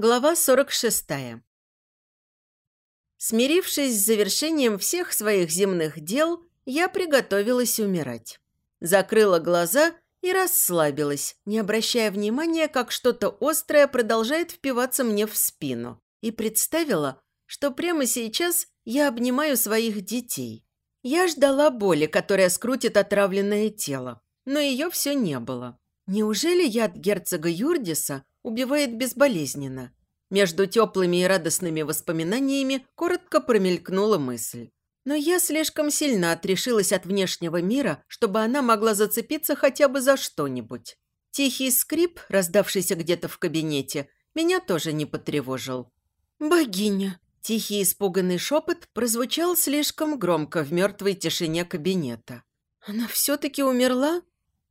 Глава 46. Смирившись с завершением всех своих земных дел, я приготовилась умирать. Закрыла глаза и расслабилась, не обращая внимания, как что-то острое продолжает впиваться мне в спину. И представила, что прямо сейчас я обнимаю своих детей. Я ждала боли, которая скрутит отравленное тело, но ее все не было. Неужели яд герцога Юрдиса убивает безболезненно. Между теплыми и радостными воспоминаниями коротко промелькнула мысль. Но я слишком сильно отрешилась от внешнего мира, чтобы она могла зацепиться хотя бы за что-нибудь. Тихий скрип, раздавшийся где-то в кабинете, меня тоже не потревожил. «Богиня!» Тихий испуганный шепот прозвучал слишком громко в мертвой тишине кабинета. «Она все-таки умерла?»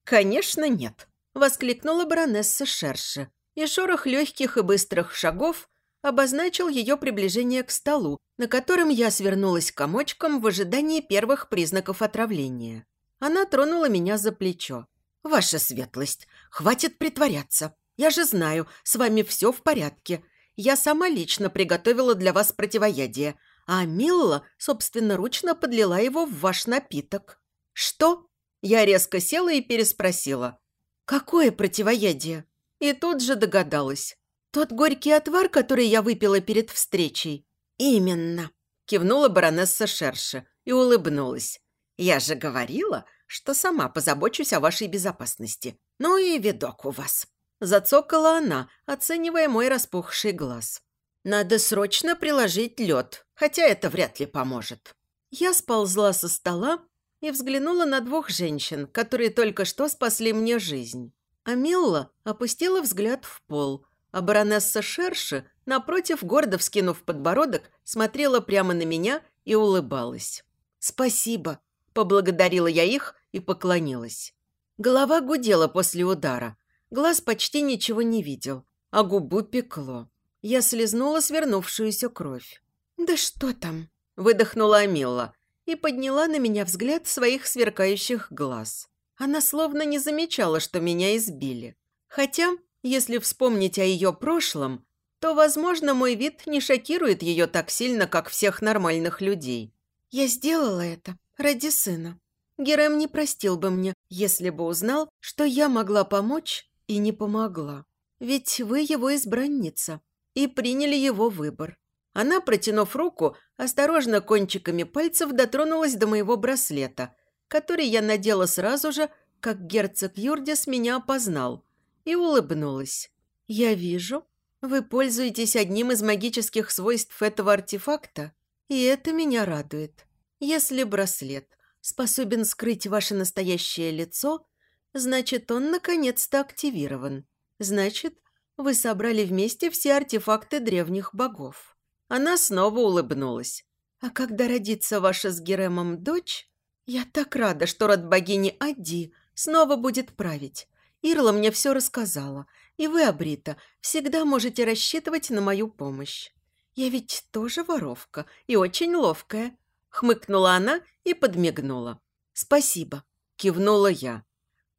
«Конечно, нет!» – воскликнула баронесса Шерши и шорох легких и быстрых шагов обозначил ее приближение к столу, на котором я свернулась комочком в ожидании первых признаков отравления. Она тронула меня за плечо. «Ваша светлость, хватит притворяться. Я же знаю, с вами все в порядке. Я сама лично приготовила для вас противоядие, а Милла собственноручно подлила его в ваш напиток». «Что?» Я резко села и переспросила. «Какое противоядие?» И тут же догадалась. «Тот горький отвар, который я выпила перед встречей?» «Именно», – кивнула баронесса Шерша и улыбнулась. «Я же говорила, что сама позабочусь о вашей безопасности. Ну и видок у вас». Зацокала она, оценивая мой распухший глаз. «Надо срочно приложить лед, хотя это вряд ли поможет». Я сползла со стола и взглянула на двух женщин, которые только что спасли мне жизнь. А опустила взгляд в пол, а баронесса Шерши, напротив, гордо вскинув подбородок, смотрела прямо на меня и улыбалась. «Спасибо», – поблагодарила я их и поклонилась. Голова гудела после удара, глаз почти ничего не видел, а губу пекло. Я слезнула свернувшуюся кровь. «Да что там?» – выдохнула Амилла и подняла на меня взгляд своих сверкающих глаз. Она словно не замечала, что меня избили. Хотя, если вспомнить о ее прошлом, то, возможно, мой вид не шокирует ее так сильно, как всех нормальных людей. Я сделала это ради сына. Герем не простил бы мне, если бы узнал, что я могла помочь и не помогла. Ведь вы его избранница и приняли его выбор. Она, протянув руку, осторожно кончиками пальцев дотронулась до моего браслета – который я надела сразу же, как герцог Юрдис меня опознал, и улыбнулась. «Я вижу, вы пользуетесь одним из магических свойств этого артефакта, и это меня радует. Если браслет способен скрыть ваше настоящее лицо, значит, он наконец-то активирован. Значит, вы собрали вместе все артефакты древних богов». Она снова улыбнулась. «А когда родится ваша с Геремом дочь, «Я так рада, что род богини Адди снова будет править. Ирла мне все рассказала, и вы, Абрита, всегда можете рассчитывать на мою помощь. Я ведь тоже воровка и очень ловкая», — хмыкнула она и подмигнула. «Спасибо», — кивнула я.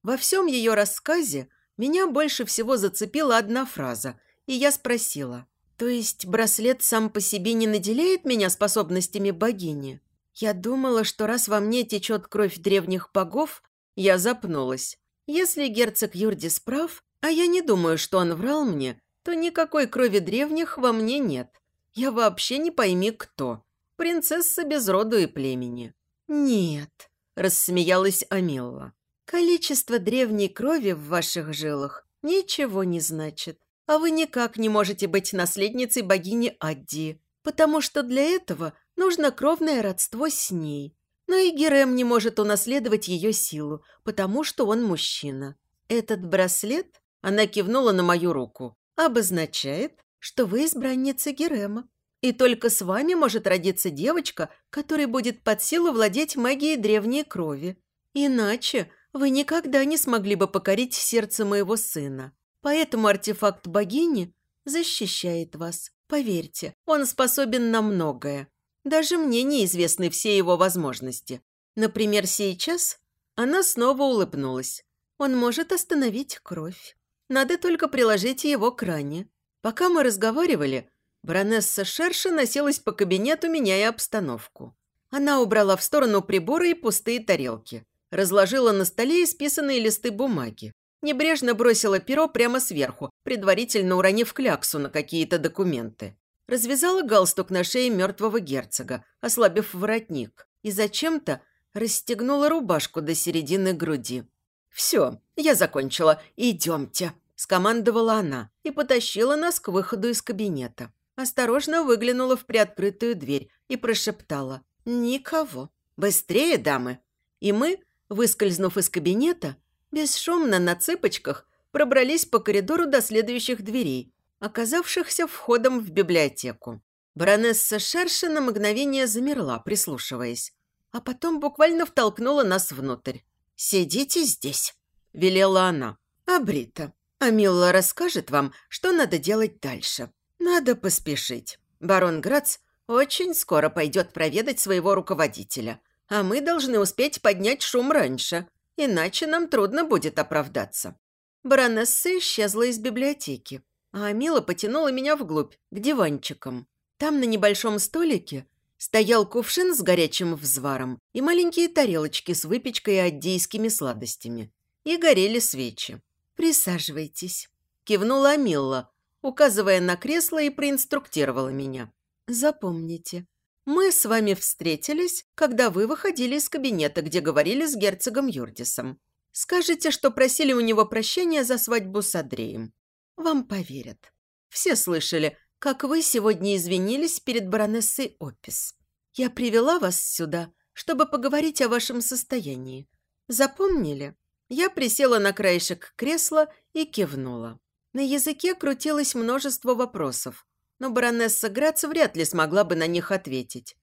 Во всем ее рассказе меня больше всего зацепила одна фраза, и я спросила, «То есть браслет сам по себе не наделяет меня способностями богини?» Я думала, что раз во мне течет кровь древних богов, я запнулась. Если герцог Юрдис прав, а я не думаю, что он врал мне, то никакой крови древних во мне нет. Я вообще не пойми кто. Принцесса без роду и племени. Нет, рассмеялась Амилла. Количество древней крови в ваших жилах ничего не значит. А вы никак не можете быть наследницей богини Адди, потому что для этого – Нужно кровное родство с ней. Но и Герем не может унаследовать ее силу, потому что он мужчина. Этот браслет, она кивнула на мою руку, обозначает, что вы избранница Герема. И только с вами может родиться девочка, которой будет под силу владеть магией древней крови. Иначе вы никогда не смогли бы покорить сердце моего сына. Поэтому артефакт богини защищает вас. Поверьте, он способен на многое. Даже мне неизвестны все его возможности. Например, сейчас она снова улыбнулась. Он может остановить кровь. Надо только приложить его к ране. Пока мы разговаривали, баронесса Шерша носилась по кабинету, меняя обстановку. Она убрала в сторону приборы и пустые тарелки, разложила на столе исписанные листы бумаги, небрежно бросила перо прямо сверху, предварительно уронив кляксу на какие-то документы. Развязала галстук на шее мертвого герцога, ослабив воротник, и зачем-то расстегнула рубашку до середины груди. «Все, я закончила. Идемте», – скомандовала она и потащила нас к выходу из кабинета. Осторожно выглянула в приоткрытую дверь и прошептала «Никого. Быстрее, дамы!» И мы, выскользнув из кабинета, бесшумно на цыпочках пробрались по коридору до следующих дверей, оказавшихся входом в библиотеку. Баронесса Шерша на мгновение замерла, прислушиваясь, а потом буквально втолкнула нас внутрь. «Сидите здесь», – велела она. «А Брита, Амилла расскажет вам, что надо делать дальше. Надо поспешить. Барон Грац очень скоро пойдет проведать своего руководителя, а мы должны успеть поднять шум раньше, иначе нам трудно будет оправдаться». Баронесса исчезла из библиотеки, а Амила потянула меня вглубь, к диванчикам. Там на небольшом столике стоял кувшин с горячим взваром и маленькие тарелочки с выпечкой и аддейскими сладостями. И горели свечи. «Присаживайтесь», – кивнула Амилла, указывая на кресло и проинструктировала меня. «Запомните, мы с вами встретились, когда вы выходили из кабинета, где говорили с герцогом Юрдисом. Скажите, что просили у него прощения за свадьбу с Андреем вам поверят. Все слышали, как вы сегодня извинились перед баронессой Опис. Я привела вас сюда, чтобы поговорить о вашем состоянии. Запомнили? Я присела на краешек кресла и кивнула. На языке крутилось множество вопросов, но баронесса Грац вряд ли смогла бы на них ответить.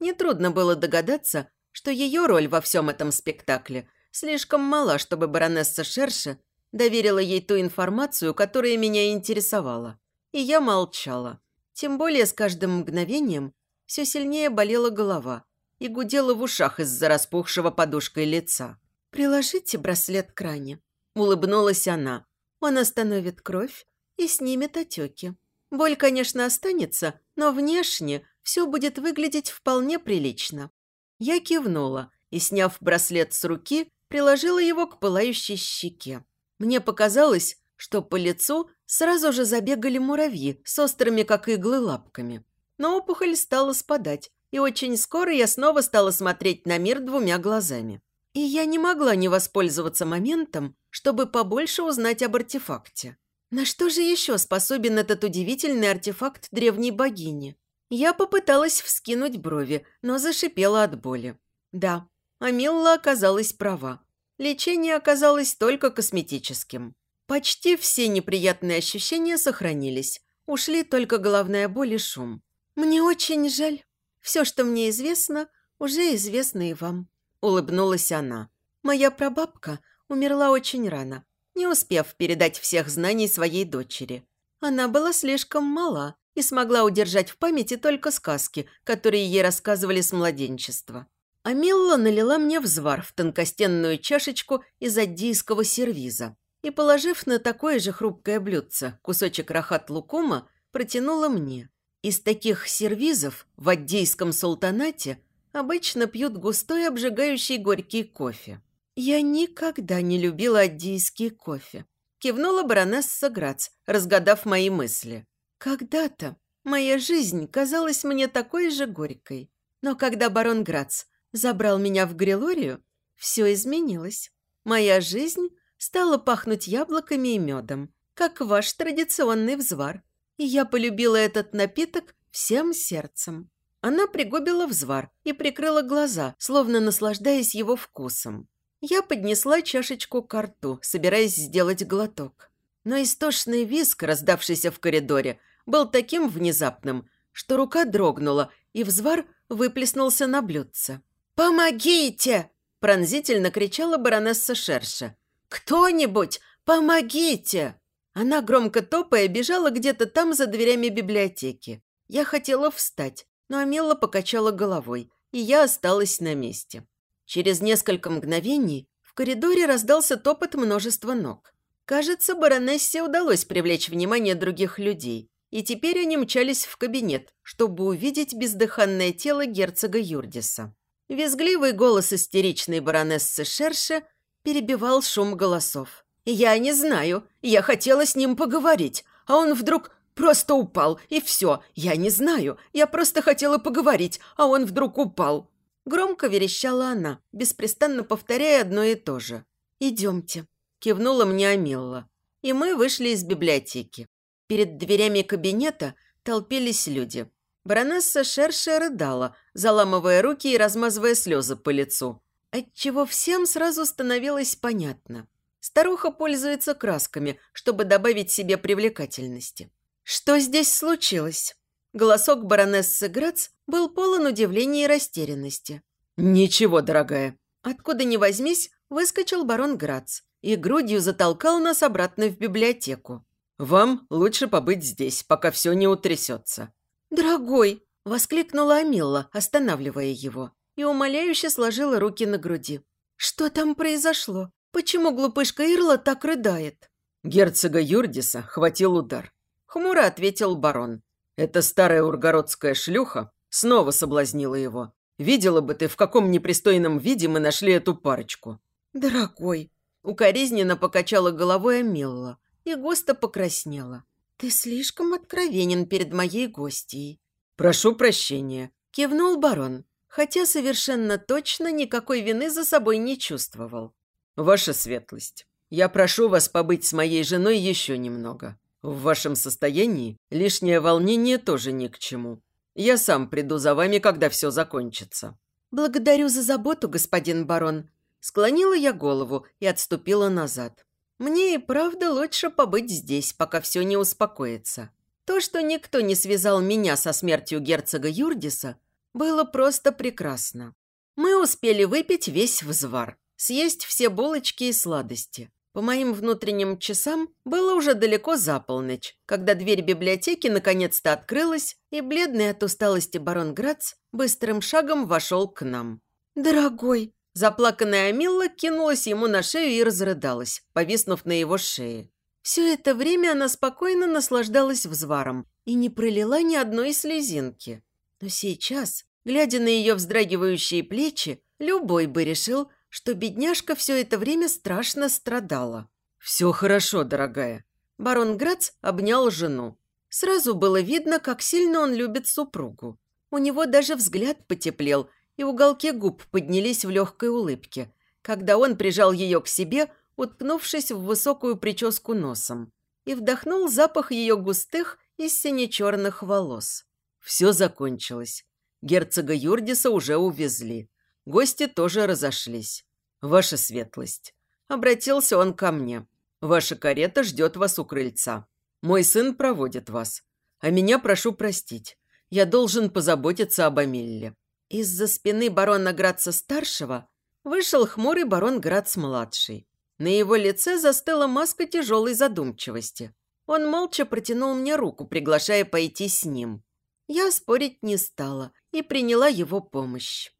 Нетрудно было догадаться, что ее роль во всем этом спектакле слишком мала, чтобы баронесса Шерша Доверила ей ту информацию, которая меня интересовала. И я молчала. Тем более с каждым мгновением все сильнее болела голова и гудела в ушах из-за распухшего подушкой лица. «Приложите браслет к ране», – улыбнулась она. «Он остановит кровь и снимет отеки. Боль, конечно, останется, но внешне все будет выглядеть вполне прилично». Я кивнула и, сняв браслет с руки, приложила его к пылающей щеке. Мне показалось, что по лицу сразу же забегали муравьи с острыми, как иглы, лапками. Но опухоль стала спадать, и очень скоро я снова стала смотреть на мир двумя глазами. И я не могла не воспользоваться моментом, чтобы побольше узнать об артефакте. На что же еще способен этот удивительный артефакт древней богини? Я попыталась вскинуть брови, но зашипела от боли. Да, Амилла оказалась права. Лечение оказалось только косметическим. Почти все неприятные ощущения сохранились. Ушли только головная боль и шум. «Мне очень жаль. Все, что мне известно, уже известно и вам», – улыбнулась она. «Моя прабабка умерла очень рано, не успев передать всех знаний своей дочери. Она была слишком мала и смогла удержать в памяти только сказки, которые ей рассказывали с младенчества. А налила мне взвар в тонкостенную чашечку из аддийского сервиза и, положив на такое же хрупкое блюдце кусочек рахат-лукума, протянула мне. Из таких сервизов в аддийском султанате обычно пьют густой обжигающий горький кофе. Я никогда не любила аддийский кофе. Кивнула баронесса Грац, разгадав мои мысли. Когда-то моя жизнь казалась мне такой же горькой. Но когда барон Грац забрал меня в Грилорию, все изменилось. Моя жизнь стала пахнуть яблоками и медом, как ваш традиционный взвар. И я полюбила этот напиток всем сердцем. Она пригубила взвар и прикрыла глаза, словно наслаждаясь его вкусом. Я поднесла чашечку к рту, собираясь сделать глоток. Но истошный виск, раздавшийся в коридоре, был таким внезапным, что рука дрогнула, и взвар выплеснулся на блюдце. «Помогите!» – пронзительно кричала баронесса Шерша. «Кто-нибудь, помогите!» Она, громко топая, бежала где-то там за дверями библиотеки. Я хотела встать, но Амелла покачала головой, и я осталась на месте. Через несколько мгновений в коридоре раздался топот множества ног. Кажется, баронессе удалось привлечь внимание других людей, и теперь они мчались в кабинет, чтобы увидеть бездыханное тело герцога Юрдиса. Визгливый голос истеричной баронессы Шерше перебивал шум голосов. «Я не знаю. Я хотела с ним поговорить, а он вдруг просто упал, и все. Я не знаю. Я просто хотела поговорить, а он вдруг упал». Громко верещала она, беспрестанно повторяя одно и то же. «Идемте», – кивнула мне Амилла. И мы вышли из библиотеки. Перед дверями кабинета толпились люди. Баронесса Шерша рыдала, заламывая руки и размазывая слезы по лицу. Отчего всем сразу становилось понятно. Старуха пользуется красками, чтобы добавить себе привлекательности. Что здесь случилось? Голосок баронессы Грац был полон удивления и растерянности. «Ничего, дорогая». Откуда ни возьмись, выскочил барон Грац и грудью затолкал нас обратно в библиотеку. «Вам лучше побыть здесь, пока все не утрясется». «Дорогой!» – воскликнула Амилла, останавливая его, и умоляюще сложила руки на груди. «Что там произошло? Почему глупышка Ирла так рыдает?» Герцога Юрдиса хватил удар. Хмуро ответил барон. «Эта старая ургородская шлюха снова соблазнила его. Видела бы ты, в каком непристойном виде мы нашли эту парочку». «Дорогой!» Укоризненно покачала головой Амилла и густо покраснела. «Ты слишком откровенен перед моей гостьей». «Прошу прощения», – кивнул барон, хотя совершенно точно никакой вины за собой не чувствовал. «Ваша светлость, я прошу вас побыть с моей женой еще немного. В вашем состоянии лишнее волнение тоже ни к чему. Я сам приду за вами, когда все закончится». «Благодарю за заботу, господин барон». Склонила я голову и отступила назад. Мне и правда лучше побыть здесь, пока все не успокоится. То, что никто не связал меня со смертью герцога Юрдиса, было просто прекрасно. Мы успели выпить весь взвар, съесть все булочки и сладости. По моим внутренним часам было уже далеко за полночь, когда дверь библиотеки наконец-то открылась, и бледный от усталости барон Грац быстрым шагом вошел к нам. «Дорогой!» Заплаканная Амилла кинулась ему на шею и разрыдалась, повиснув на его шее. Все это время она спокойно наслаждалась взваром и не пролила ни одной слезинки. Но сейчас, глядя на ее вздрагивающие плечи, любой бы решил, что бедняжка все это время страшно страдала. «Все хорошо, дорогая». Барон Грац обнял жену. Сразу было видно, как сильно он любит супругу. У него даже взгляд потеплел, и уголки губ поднялись в легкой улыбке, когда он прижал ее к себе, уткнувшись в высокую прическу носом, и вдохнул запах ее густых и сине-черных волос. Все закончилось. Герцога Юрдиса уже увезли. Гости тоже разошлись. «Ваша светлость». Обратился он ко мне. «Ваша карета ждет вас у крыльца. Мой сын проводит вас. А меня прошу простить. Я должен позаботиться об Амилле. Из-за спины барона Граца-старшего вышел хмурый барон Грац-младший. На его лице застыла маска тяжелой задумчивости. Он молча протянул мне руку, приглашая пойти с ним. Я спорить не стала и приняла его помощь.